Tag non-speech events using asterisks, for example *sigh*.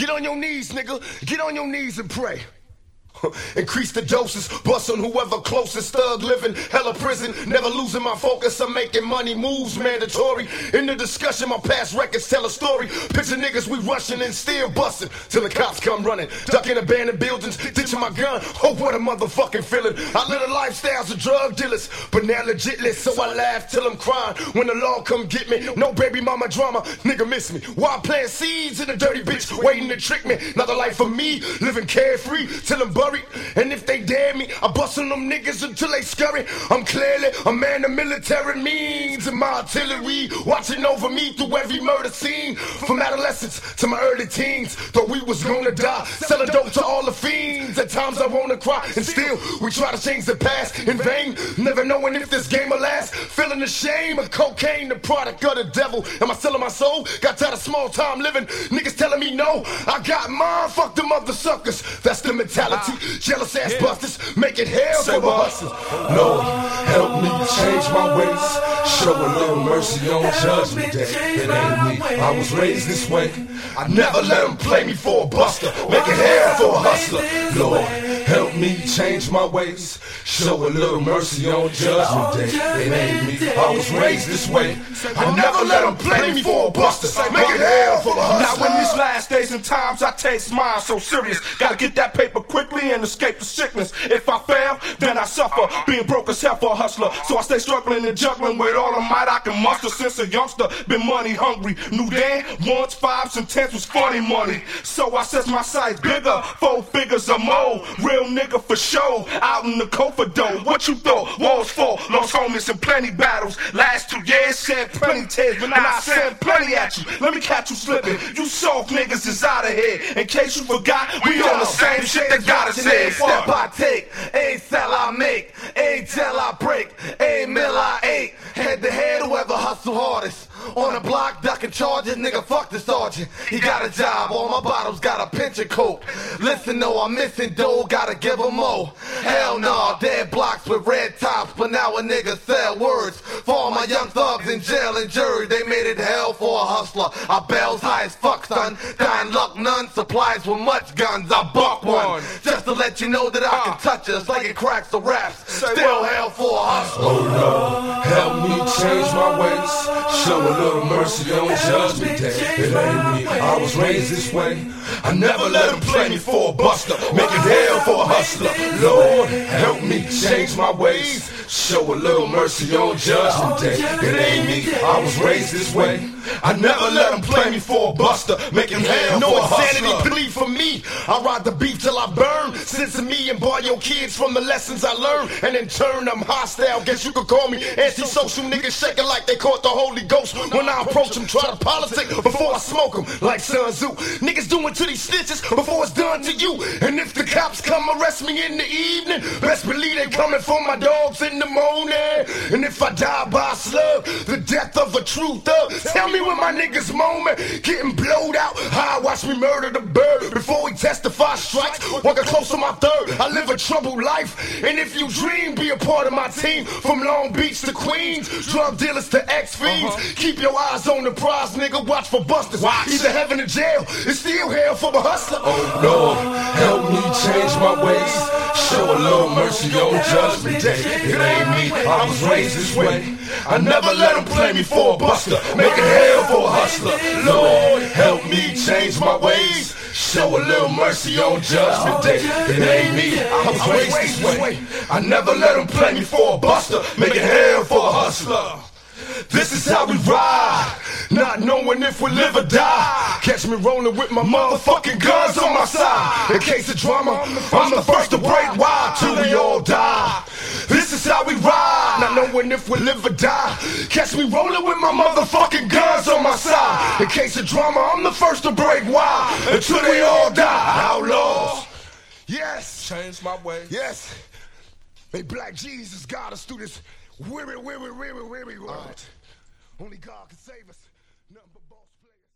Get on your knees, nigga. Get on your knees and pray. *laughs* Increase the doses, bust on whoever closest, thug living, hella prison, never losing my focus. I'm making money moves mandatory. In the discussion, my past records tell a story. Picture niggas we rushing and still busting till the cops come running. Ducking abandoned buildings, my gun. *laughs* Oh, what a motherfucking feeling. I live a lifestyles of drug dealers, but now legitless, so I laugh till I'm crying. When the law come get me, no baby mama drama, nigga miss me. While planting seeds in a dirty bitch, waiting to trick me. Not the life for me, living carefree till I'm buried. And if they dare me, I bust on them niggas until they scurry. I'm clearly a man of military means and my artillery watching over me through every murder scene. From adolescence to my early teens, thought we was gonna die. Selling dope to all the fiends. At times I wanna cry, and still we try to change the past in vain. Never knowing if this game will last. Feeling the shame of cocaine, the product of the devil. Am I selling my soul? Got tired of small time living. Niggas telling me no. I got mine. Fuck them other suckers. That's the mentality. Jealous ass busters make it hell Say for the what? hustlers. Lord, help me change my ways. Show a little mercy on Judgment Day. It ain't me. I was raised this way. I never let them play me for a buster. Make it hell for a hustler. Lord, help me change my ways. Show a little mercy on Judgment Day. It ain't me. I was raised this way. I never let them play me for a buster. Make it hell for a hustler. And times, I taste mine so serious. Gotta get that paper quickly and escape the sickness. If I fail, then I suffer. Being broke as hell for a hustler. So I stay struggling and juggling with all the might I can muster since a youngster. Been money hungry. New then, ones, fives, and tens was funny money. So I set my sights bigger. Four figures or more. Real nigga for show. Out in the Kofa dough. What you thought? Walls fall. Lost homies and plenty battles. Last two years, shed plenty tears. But now I send plenty at you. Let me catch you slipping. You soft niggas is out of here. In case you forgot, we on the same shit that got us here. Step I take, a sell I make, a tell I break, a mill I ate. Head to head, whoever hustle hardest. On the block, ducking charges, nigga, fuck the sergeant. He got a job, all my bottles got a pinch of coke. Listen, no, I'm missing dough, gotta give 'em more. Hell no, dead blocks with red tops, but now a nigga sell words. For all my young thugs in jail and jury, they made it hell for a hustler. I bells high as fuck, son. Dying luck, none. Supplies with much guns, I buck one. Just to let you know that I can uh. touch it, it's like it cracks the raps. Still hell for a hustler. Oh Lord, help me change my ways. Show a little mercy on Judgment Day. It ain't me. I was raised this way. I never let them play me for a buster. Make it hell for a hustler. Lord, help me change my ways. Show a little mercy on Judgment Day. It ain't me. I was raised this way. I never let them play me for a buster. Make hell No for insanity plea for me. I ride the beef till I burn. Sense me and bar your kids from the lessons I learned. And in turn, I'm hostile. Guess you could call me antisocial. Niggas shaking like they caught the Holy Ghost. When I approach them, try to politic before I smoke them. Like Sun Tzu. Niggas doing to these snitches before it's done to you. And if the cops come arrest me in the evening, best believe they coming for my dogs in the morning. And if I die by a slug, the death of a true thug. Tell me when my niggas moment getting out. How I watch me murder the bird before he testify strikes. Walking close to my third, I live a troubled life. And if you dream, be a part of my team. From Long Beach to Queens, drug dealers to ex fiends. Uh-huh. Keep your eyes on the prize, nigga. Watch for busters. Either heaven or jail. It's still hell for a hustler. Oh Lord, help me change my ways. Show a little mercy on Judgment Day. It ain't me. I was raised this way. I never let them play me for a buster. Make it hell for a hustler. Lord, help me change my ways. Show a little mercy on Judgment Day. It ain't me. I was raised this way. I never let them play me for a buster. Make it hell for a hustler. This is how we ride, Not knowing if we live or die. Catch me rolling with my motherfucking guns on my side. In case of drama, I'm the first to break wild till we all die. This is how we ride. Not knowing if we live or die. Catch me rolling with my motherfucking guns on my side. In case of drama, I'm the first to break wild until they all die. Outlaws. Yes. change my ways. Yes. May Black Jesus guide us through this weary, weary, weary, weary world. Only God can save us.